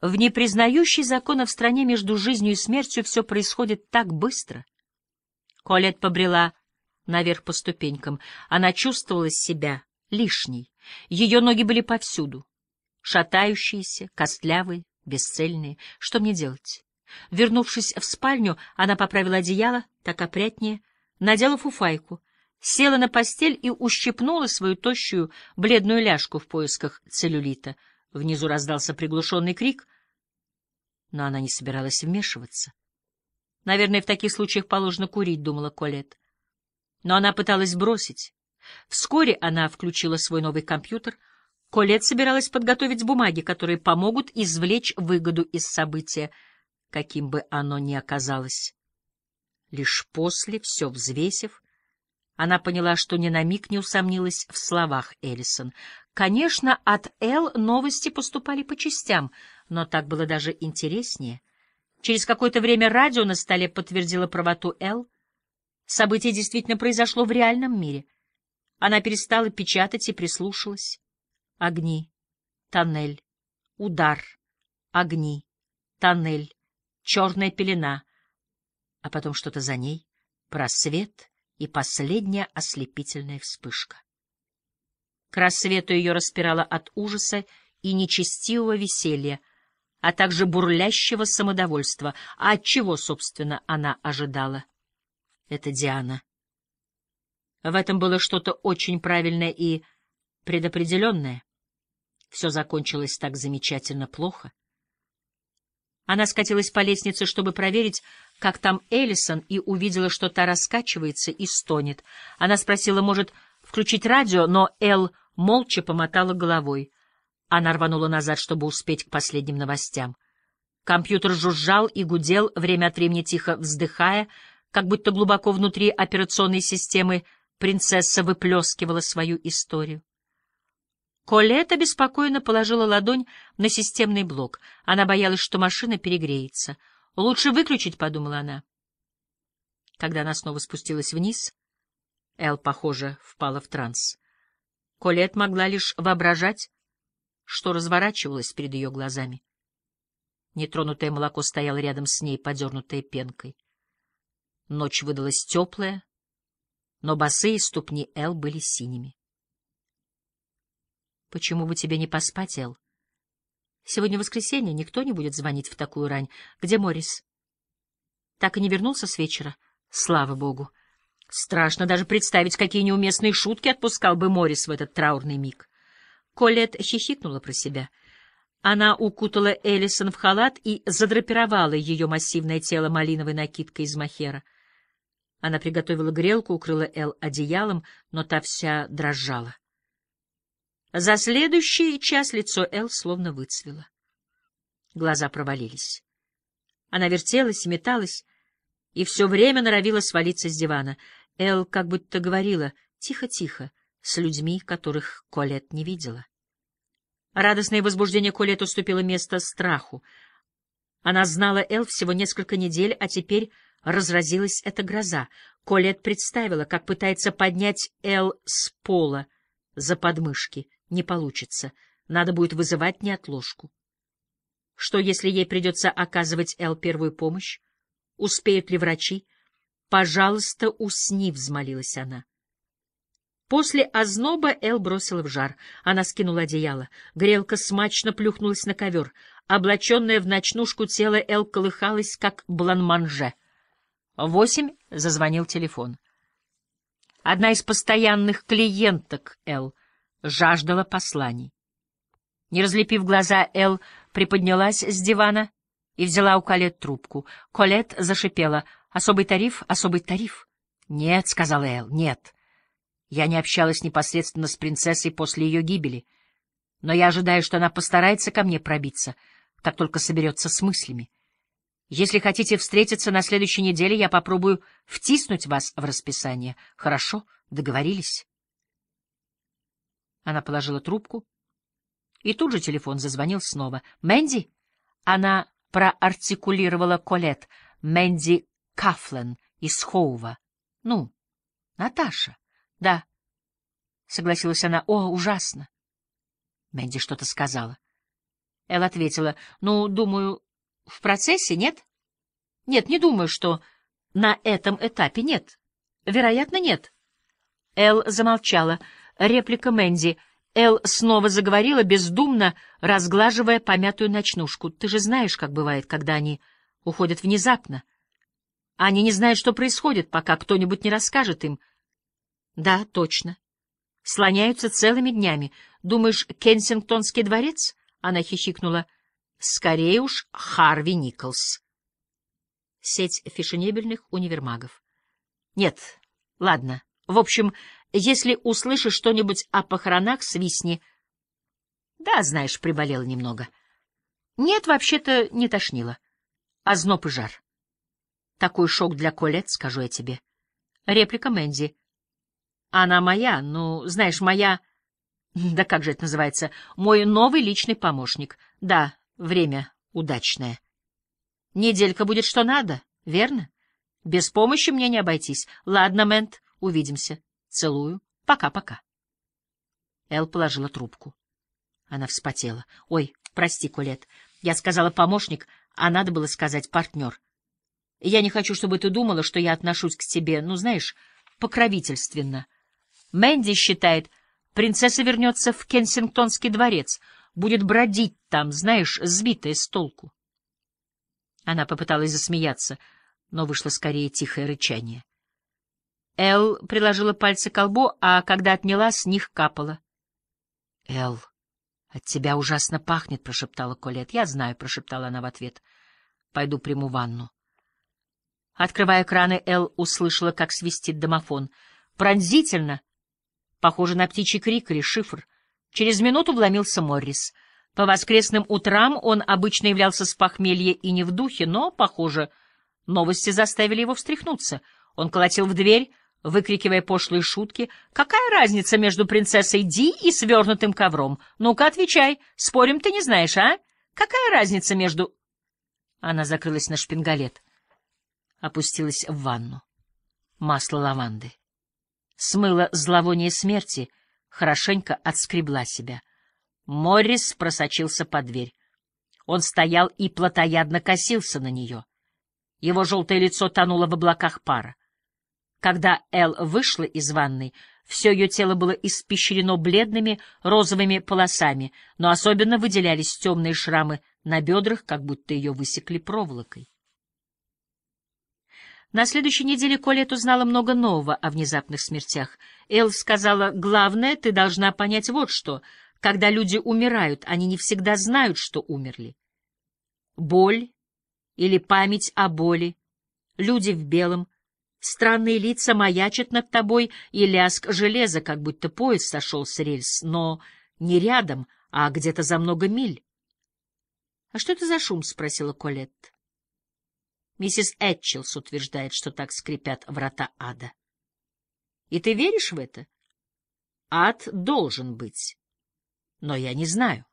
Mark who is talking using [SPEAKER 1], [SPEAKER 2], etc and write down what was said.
[SPEAKER 1] В непризнающей законов стране между жизнью и смертью все происходит так быстро. Колет побрела наверх по ступенькам. Она чувствовала себя лишней. Ее ноги были повсюду. Шатающиеся, костлявые, бесцельные. Что мне делать? Вернувшись в спальню, она поправила одеяло, так опрятнее, надела фуфайку, села на постель и ущипнула свою тощую бледную ляжку в поисках целлюлита. Внизу раздался приглушенный крик, но она не собиралась вмешиваться. Наверное, в таких случаях положено курить, — думала Колет. Но она пыталась бросить. Вскоре она включила свой новый компьютер. Колет собиралась подготовить бумаги, которые помогут извлечь выгоду из события, каким бы оно ни оказалось. Лишь после, все взвесив, она поняла, что ни на миг не усомнилась в словах Эллисон. Конечно, от Эл новости поступали по частям, но так было даже интереснее. Через какое-то время радио на столе подтвердило правоту Эл. Событие действительно произошло в реальном мире. Она перестала печатать и прислушалась. Огни, тоннель, удар, огни, тоннель, черная пелена, а потом что-то за ней, просвет — и последняя ослепительная вспышка. К рассвету ее распирало от ужаса и нечестивого веселья, а также бурлящего самодовольства. А от чего, собственно, она ожидала? Это Диана. В этом было что-то очень правильное и предопределенное. Все закончилось так замечательно плохо. Она скатилась по лестнице, чтобы проверить, как там Эллисон, и увидела, что та раскачивается и стонет. Она спросила, может, включить радио, но Эл молча помотала головой. Она рванула назад, чтобы успеть к последним новостям. Компьютер жужжал и гудел, время от времени тихо вздыхая, как будто глубоко внутри операционной системы принцесса выплескивала свою историю. Колетта беспокойно положила ладонь на системный блок. Она боялась, что машина перегреется. «Лучше выключить», — подумала она. Когда она снова спустилась вниз, Эл, похоже, впала в транс. Колет могла лишь воображать, что разворачивалось перед ее глазами. Нетронутое молоко стояло рядом с ней, подернутое пенкой. Ночь выдалась теплая, но босые ступни Эл были синими. Почему бы тебе не поспать, Эл? Сегодня воскресенье, никто не будет звонить в такую рань. Где Морис? Так и не вернулся с вечера? Слава богу. Страшно даже представить, какие неуместные шутки отпускал бы Морис в этот траурный миг. Колет хихикнула про себя. Она укутала Эллисон в халат и задрапировала ее массивное тело малиновой накидкой из махера. Она приготовила грелку, укрыла Эл одеялом, но та вся дрожала. За следующий час лицо Эл словно выцвело. Глаза провалились. Она вертелась и металась, и все время норовила свалиться с дивана. Эл как будто говорила «тихо-тихо» с людьми, которых Колет не видела. Радостное возбуждение Колет уступило место страху. Она знала Эл всего несколько недель, а теперь разразилась эта гроза. Колет представила, как пытается поднять Эл с пола за подмышки — не получится. Надо будет вызывать неотложку. Что, если ей придется оказывать Эл первую помощь? Успеют ли врачи? «Пожалуйста, усни», — взмолилась она. После озноба Эл бросила в жар. Она скинула одеяло. Грелка смачно плюхнулась на ковер. Облаченная в ночнушку тело Эл колыхалось, как бланманже. Восемь зазвонил телефон. Одна из постоянных клиенток Эл — жаждала посланий. Не разлепив глаза, Эл приподнялась с дивана и взяла у Колет трубку. Колет зашипела. «Особый тариф? Особый тариф?» «Нет», — сказала Эл, — «нет. Я не общалась непосредственно с принцессой после ее гибели, но я ожидаю, что она постарается ко мне пробиться, как только соберется с мыслями. Если хотите встретиться на следующей неделе, я попробую втиснуть вас в расписание. Хорошо, договорились?» Она положила трубку, и тут же телефон зазвонил снова. «Мэнди?» Она проартикулировала Колет. «Мэнди Кафлен из Хоува». «Ну, Наташа?» «Да», — согласилась она. «О, ужасно!» Мэнди что-то сказала. Эл ответила, ну, думаю, в процессе нет? Нет, не думаю, что на этом этапе нет. Вероятно, нет. Эл замолчала. Реплика Мэнди. Эл снова заговорила, бездумно разглаживая помятую ночнушку. Ты же знаешь, как бывает, когда они уходят внезапно. Они не знают, что происходит, пока кто-нибудь не расскажет им. Да, точно. Слоняются целыми днями. Думаешь, Кенсингтонский дворец? Она хихикнула. Скорее уж, Харви Николс. Сеть фешенебельных универмагов. Нет, ладно. В общем, если услышишь что-нибудь о похоронах, свистни. Да, знаешь, приболела немного. Нет, вообще-то не тошнило. А зноб и жар. Такой шок для Колет, скажу я тебе. Реплика Мэнди. Она моя, ну, знаешь, моя... Да как же это называется? Мой новый личный помощник. Да, время удачное. Неделька будет что надо, верно? Без помощи мне не обойтись. Ладно, Мэнт, увидимся. Целую. Пока-пока. Эл положила трубку. Она вспотела. — Ой, прости, Колет. Я сказала помощник, а надо было сказать партнер. Я не хочу, чтобы ты думала, что я отношусь к тебе, ну, знаешь, покровительственно. Мэнди считает, Принцесса вернется в Кенсингтонский дворец, будет бродить там, знаешь, сбитая с толку. Она попыталась засмеяться, но вышло скорее тихое рычание. Эл приложила пальцы к лбу, а когда отняла, с них капало. — Эл, от тебя ужасно пахнет, — прошептала Колет. — Я знаю, — прошептала она в ответ. — Пойду приму ванну. Открывая краны, Эл услышала, как свистит домофон. Пронзительно, Похоже на птичий крик или шифр. Через минуту вломился Моррис. По воскресным утрам он обычно являлся с похмелья и не в духе, но, похоже, новости заставили его встряхнуться. Он колотил в дверь, выкрикивая пошлые шутки. «Какая разница между принцессой Ди и свернутым ковром? Ну-ка, отвечай. Спорим, ты не знаешь, а? Какая разница между...» Она закрылась на шпингалет. Опустилась в ванну. Масло лаванды смыла зловоние смерти, хорошенько отскребла себя. Моррис просочился под дверь. Он стоял и плотоядно косился на нее. Его желтое лицо тонуло в облаках пара. Когда Эл вышла из ванной, все ее тело было испещрено бледными розовыми полосами, но особенно выделялись темные шрамы на бедрах, как будто ее высекли проволокой. На следующей неделе Колет узнала много нового о внезапных смертях. Эл сказала, главное, ты должна понять вот что. Когда люди умирают, они не всегда знают, что умерли. Боль или память о боли, люди в белом, странные лица маячат над тобой и лязг железа, как будто поезд сошел с рельс, но не рядом, а где-то за много миль. — А что это за шум? — спросила Колетт. Миссис Этчелс утверждает, что так скрипят врата ада. И ты веришь в это? Ад должен быть. Но я не знаю.